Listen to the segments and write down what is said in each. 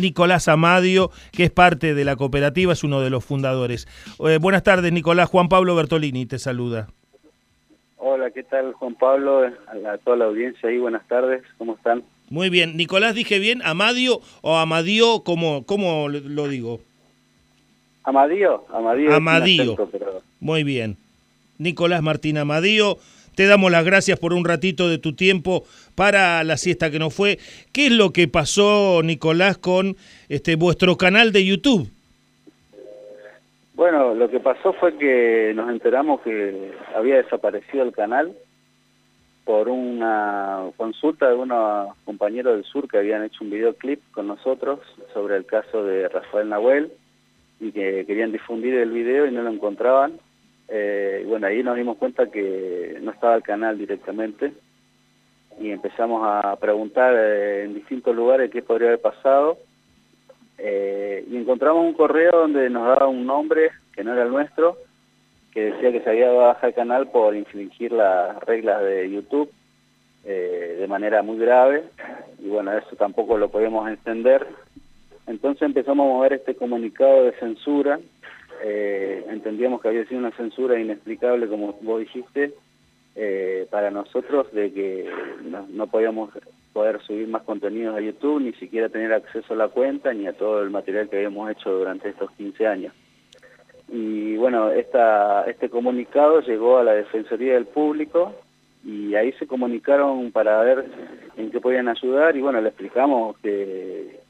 Nicolás Amadio, que es parte de la cooperativa, es uno de los fundadores. Eh, buenas tardes, Nicolás. Juan Pablo Bertolini te saluda. Hola, ¿qué tal, Juan Pablo? A, toda la audiencia ahí, buenas tardes, ¿cómo están? Muy bien. Nicolás, dije bien, Amadio o Amadio, ¿cómo, cómo lo digo? Amadio, Amadio. Amadio. Muy bien. Nicolás Martín Amadio, te damos las gracias por un ratito de tu tiempo para la siesta que no fue. ¿Qué es lo que pasó, Nicolás, con este vuestro canal de YouTube? Bueno, lo que pasó fue que nos enteramos que había desaparecido el canal por una consulta de unos compañeros del sur que habían hecho un videoclip con nosotros sobre el caso de Rafael Nahuel y que querían difundir el video y no lo encontraban eh, y bueno, ahí nos dimos cuenta que no estaba el canal directamente y empezamos a preguntar eh, en distintos lugares qué podría haber pasado. Eh, y encontramos un correo donde nos daba un nombre que no era el nuestro que decía que se había dado baja el canal por infringir las reglas de YouTube de manera muy grave. Y bueno, eso tampoco lo podemos entender. Entonces empezamos a mover este comunicado de censura eh, entendíamos que había sido una censura inexplicable, como vos dijiste, eh, para nosotros de que no, podíamos poder subir más contenidos a YouTube, ni siquiera tener acceso a la cuenta, ni a todo el material que habíamos hecho durante estos 15 años. Y bueno, esta, este comunicado llegó a la Defensoría del Público y ahí se comunicaron para ver en qué podían ayudar y bueno, le explicamos que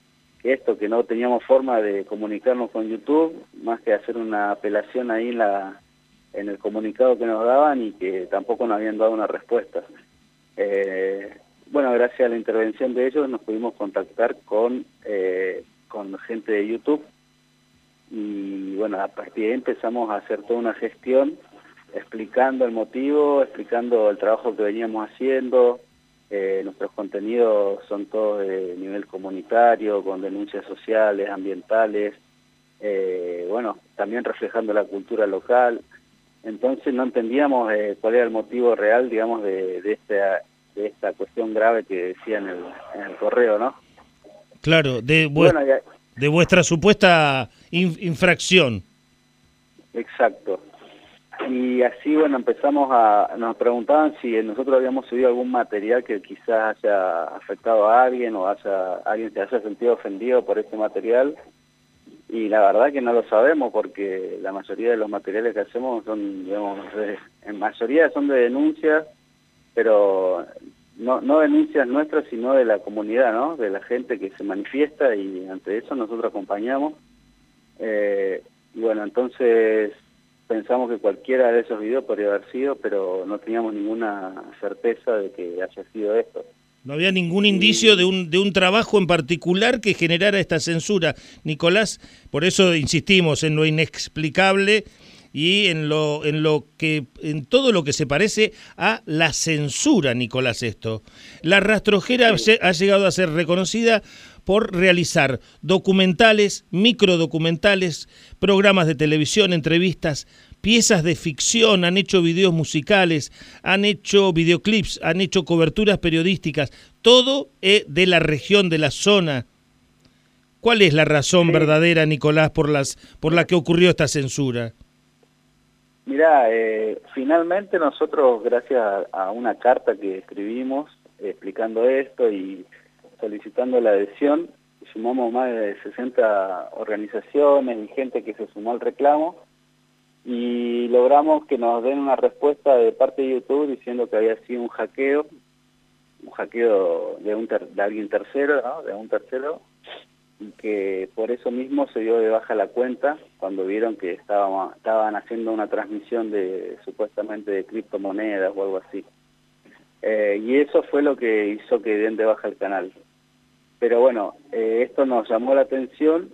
esto, que no teníamos forma de comunicarnos con YouTube, más que hacer una apelación ahí en, la, en el comunicado que nos daban y que tampoco nos habían dado una respuesta. Eh, bueno, gracias a la intervención de ellos nos pudimos contactar con, eh, con gente de YouTube y bueno, a partir de ahí empezamos a hacer toda una gestión explicando el motivo, explicando el trabajo que veníamos haciendo, eh, nuestros contenidos son todos de nivel comunitario, con denuncias sociales, ambientales, eh, bueno, también reflejando la cultura local. Entonces no entendíamos eh, cuál era el motivo real, digamos, de, de, esta, de esta cuestión grave que decía en el, en el correo, ¿no? Claro, de, de vuestra supuesta infracción. Exacto. Y así, bueno, empezamos a, nos preguntaban si nosotros habíamos subido algún material que quizás haya afectado a alguien o haya, alguien se haya sentido ofendido por este material. Y la verdad que no lo sabemos porque la mayoría de los materiales que hacemos son, digamos, en mayoría son de denuncias, pero no, no denuncias nuestras, sino de la comunidad, ¿no? De la gente que se manifiesta y ante eso nosotros acompañamos. Eh, bueno, entonces pensamos que cualquiera de esos videos podría haber sido, pero no teníamos ninguna certeza de que haya sido esto. No había ningún indicio de un, de un trabajo en particular que generara esta censura. Nicolás, por eso insistimos en lo inexplicable y en lo en lo que en todo lo que se parece a la censura, Nicolás esto. La rastrojera ha llegado a ser reconocida por realizar documentales, microdocumentales, programas de televisión, entrevistas, piezas de ficción, han hecho videos musicales, han hecho videoclips, han hecho coberturas periodísticas, todo de la región, de la zona. ¿Cuál es la razón verdadera, Nicolás, por, las, por la que ocurrió esta censura? Mirá, eh, finalmente nosotros, gracias a, una carta que escribimos explicando esto y solicitando la adhesión, sumamos más de 60 organizaciones y gente que se sumó al reclamo y logramos que nos den una respuesta de parte de YouTube diciendo que había sido un hackeo, un hackeo de, un de alguien tercero, de un tercero, y que por eso mismo se dio de baja la cuenta cuando vieron que estaban, estaban haciendo una transmisión de supuestamente de criptomonedas o algo así. Eh, y eso fue lo que hizo que den de baja el canal. Pero bueno, eh, esto nos llamó la atención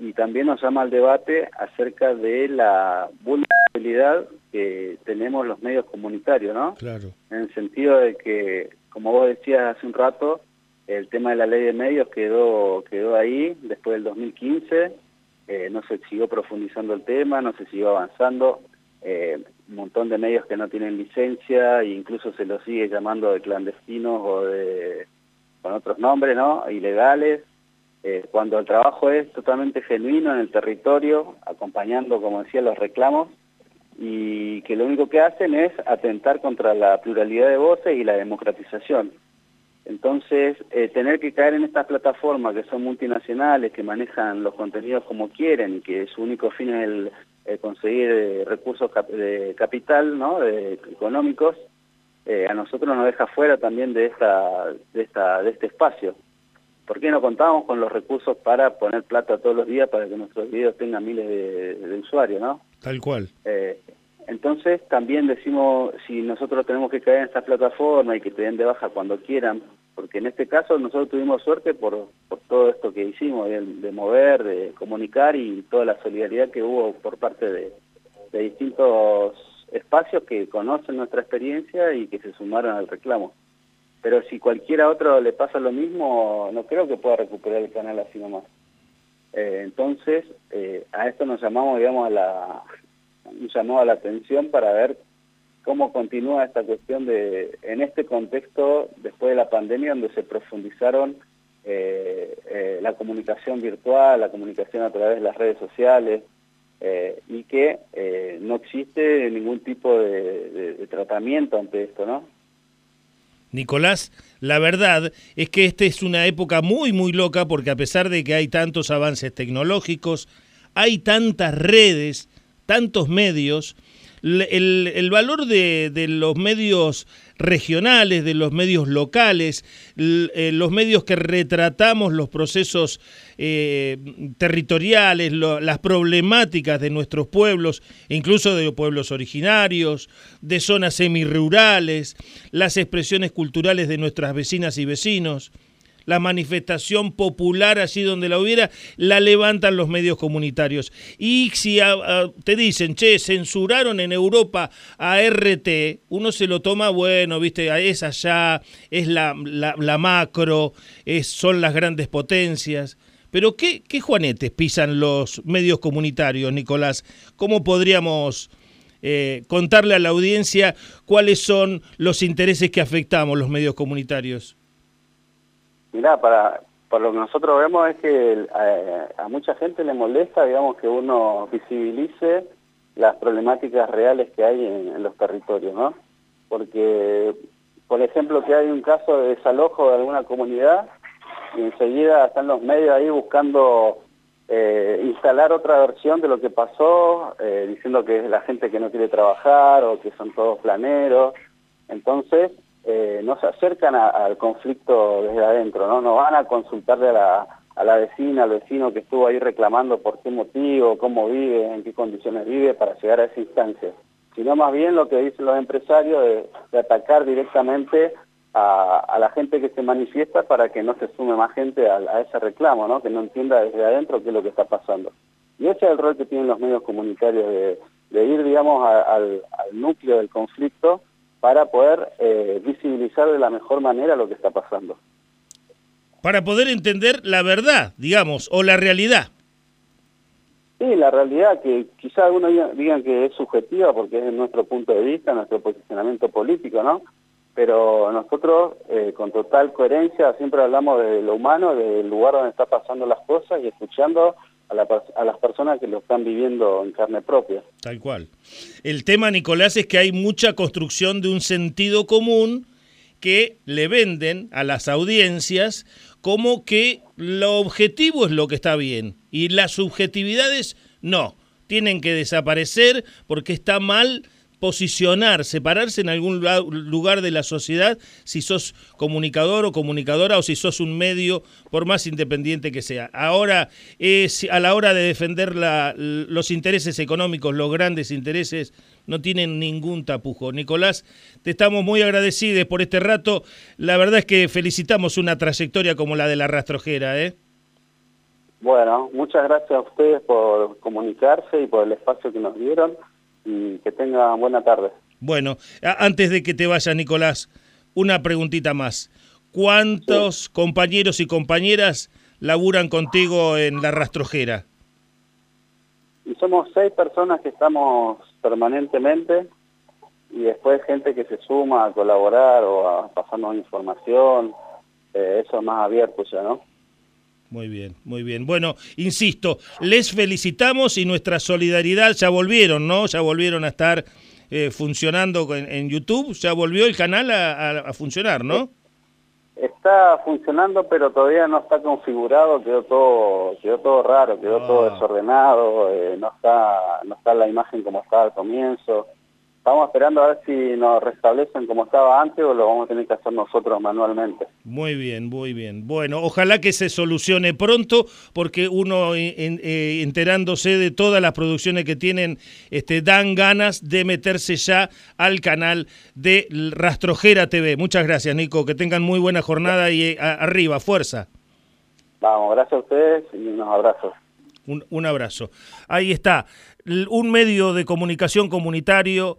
y también nos llama al debate acerca de la vulnerabilidad que tenemos los medios comunitarios, ¿no? Claro. En el sentido de que, como vos decías hace un rato, el tema de la ley de medios quedó, quedó ahí después del 2015, eh, no se siguió profundizando el tema, no se siguió avanzando, eh, un montón de medios que no tienen licencia e incluso se los sigue llamando de clandestinos o de con otros nombres, ¿no? Ilegales. eh, cuando el trabajo es totalmente genuino en el territorio, acompañando, como decía, los reclamos, y que lo único que hacen es atentar contra la pluralidad de voces y la democratización. Entonces, eh, tener que caer en estas plataformas que son multinacionales, que manejan los contenidos como quieren que su único fin es el, conseguir eh, recursos de capital, ¿no? de, económicos, eh, a nosotros nos deja fuera también de, esta, de, esta, de este espacio. ¿Por qué no contamos con los recursos para poner plata todos los días para que nuestros videos tengan miles de, usuarios, no? Tal cual. Entonces también decimos, si nosotros tenemos que caer en esta plataforma y que te den de baja cuando quieran, porque en este caso nosotros tuvimos suerte por, todo esto que hicimos, de, mover, de comunicar y toda la solidaridad que hubo por parte de, distintos espacios que conocen nuestra experiencia y que se sumaron al reclamo. Pero si cualquiera otro le pasa lo mismo, no creo que pueda recuperar el canal así nomás. Eh, entonces, eh, a esto nos llamamos, digamos, a la, llamó a la atención para ver cómo continúa esta cuestión de, en este contexto, después de la pandemia, donde se profundizaron eh, eh, la comunicación virtual, la comunicación a través de las redes sociales, eh, y que no existe ningún tipo de, de, tratamiento ante esto, ¿no? Nicolás, la verdad es que esta es una época muy, muy loca porque a pesar de que hay tantos avances tecnológicos, hay tantas redes, tantos medios, el, valor de, los medios regionales, de los medios locales, eh, los medios que retratamos los procesos eh, territoriales, las problemáticas de nuestros pueblos, incluso de los pueblos originarios, de zonas semirurales, las expresiones culturales de nuestras vecinas y vecinos la manifestación popular allí donde la hubiera, la levantan los medios comunitarios. Y si te dicen, che, censuraron en Europa a RT, uno se lo toma, bueno, viste, es allá, es la, la, macro, es, son las grandes potencias. Pero ¿qué, ¿qué juanetes pisan los medios comunitarios, Nicolás? ¿Cómo podríamos... Eh, contarle a la audiencia cuáles son los intereses que afectamos los medios comunitarios. Mirá, para, por lo que nosotros vemos es que a, mucha gente le molesta, digamos, que uno visibilice las problemáticas reales que hay en, los territorios, ¿no? Porque, por ejemplo, que hay un caso de desalojo de alguna comunidad y enseguida están los medios ahí buscando eh, instalar otra versión de lo que pasó, eh, diciendo que es la gente que no quiere trabajar o que son todos planeros. Entonces, eh, no se acercan al conflicto desde adentro, ¿no? No van a consultarle a la, a la vecina, al vecino que estuvo ahí reclamando por qué motivo, cómo vive, en qué condiciones vive para llegar a esa instancia, sino más bien lo que dicen los empresarios de, atacar directamente a, la gente que se manifiesta para que no se sume más gente a, ese reclamo, ¿no? que no entienda desde adentro qué es lo que está pasando. Y ese es el rol que tienen los medios comunitarios de, ir, digamos, al núcleo del conflicto para poder eh, visibilizar de la mejor manera lo que está pasando. Para poder entender la verdad, digamos, o la realidad. Sí, la realidad que quizá algunos digan que es subjetiva porque es nuestro punto de vista, nuestro posicionamiento político, ¿no? Pero nosotros, eh, con total coherencia, siempre hablamos de lo humano, del lugar donde están pasando las cosas y escuchando a, las personas que lo están viviendo en carne propia. Tal cual. El tema, Nicolás, es que hay mucha construcción de un sentido común que le venden a las audiencias como que lo objetivo es lo que está bien y las subjetividades no, tienen que desaparecer porque está mal posicionar, separarse en algún lugar de la sociedad si sos comunicador o comunicadora o si sos un medio, por más independiente que sea. Ahora, es, a la hora de defender la, los intereses económicos, los grandes intereses, no tienen ningún tapujo. Nicolás, te estamos muy agradecidos por este rato. La verdad es que felicitamos una trayectoria como la de la rastrojera. ¿eh? Bueno, muchas gracias a ustedes por comunicarse y por el espacio que nos dieron y que tengan buena tarde. Bueno, antes de que te vayas, Nicolás, una preguntita más. ¿Cuántos compañeros y compañeras laburan contigo en la rastrojera? Y somos seis personas que estamos permanentemente y después gente que se suma a colaborar o a pasarnos información, eh, eso es más abierto ya, ¿no? Muy bien, muy bien. Bueno, insisto, les felicitamos y nuestra solidaridad ya volvieron, ¿no? Ya volvieron a estar eh, funcionando en, YouTube, ya volvió el canal a, funcionar, ¿no? Está funcionando, pero todavía no está configurado, quedó todo, quedó todo raro, quedó todo ah. desordenado, eh, no está, no está la imagen como estaba al comienzo. Estamos esperando a ver si nos restablecen como estaba antes o lo vamos a tener que hacer nosotros manualmente. Muy bien, muy bien. Bueno, ojalá que se solucione pronto porque uno eh, enterándose de todas las producciones que tienen, este, dan ganas de meterse ya al canal de Rastrojera TV. Muchas gracias, Nico. Que tengan muy buena jornada y eh, arriba, fuerza. Vamos, gracias a ustedes y unos abrazos. Un, un abrazo. Ahí está, un medio de comunicación comunitario